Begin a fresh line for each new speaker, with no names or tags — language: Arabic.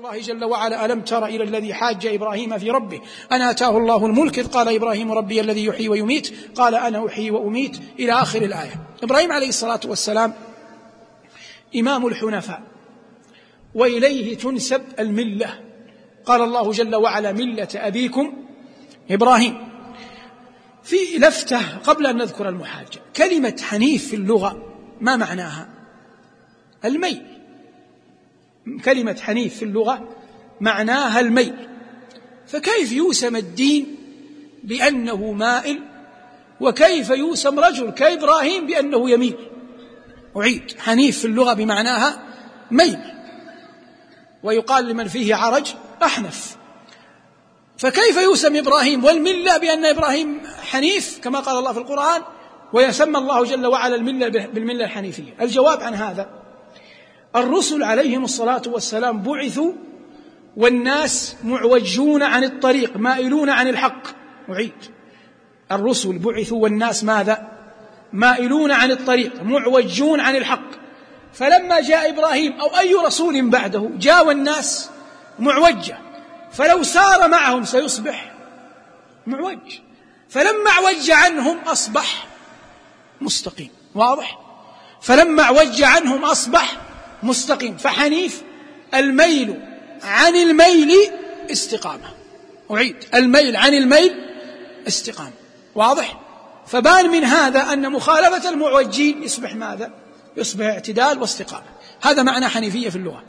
الله جل وعلا ألم تر إلى الذي حاج إبراهيم في ربه؟ أن آتاه الله الملك إذ قال إبراهيم ربي الذي يحيي ويميت. قال أنا أحيي وأميت إلى آخر الآية. إبراهيم عليه الصلاة والسلام إمام الحنفاء وإليه تنسب الملة. قال الله جل وعلا ملة أبيكم إبراهيم. في لفتة قبل أن نذكر المحاجة كلمة حنيف في اللغة ما معناها؟ الميل كلمة حنيف في اللغة معناها الميل. فكيف يوسم الدين بأنه مائل؟ وكيف يوسم رجل كإبراهيم بأنه يميل؟ أعيد. حنيف في اللغة بمعناها ميل. ويقال لمن فيه عرج؟ أحنف. فكيف يوسم إبراهيم؟ والملة بأن إبراهيم حنيف كما قال الله في القرآن ويسمى الله جل وعلا الملة بالملة الحنيفية. الجواب عن هذا الرسل عليهم الصلاة والسلام بعثوا والناس معوجون عن الطريق مائلون عن الحق. أعيد. الرسل بعثوا والناس ماذا؟ مائلون عن الطريق معوجون عن الحق. فلما جاء إبراهيم أو أي رسول بعده جاء الناس معوجة. فلو سار معهم سيصبح معوج. فلما اعوج عنهم أصبح مستقيم واضح؟ فلما اعوج عنهم أصبح مستقيم. فحنيف الميل عن الميل استقامة. أعيد. الميل عن الميل استقامة. واضح؟ فبان من هذا أن مخالفة المعوجين يصبح ماذا؟ يصبح اعتدال واستقامة. هذا معنى حنيفية في اللغة.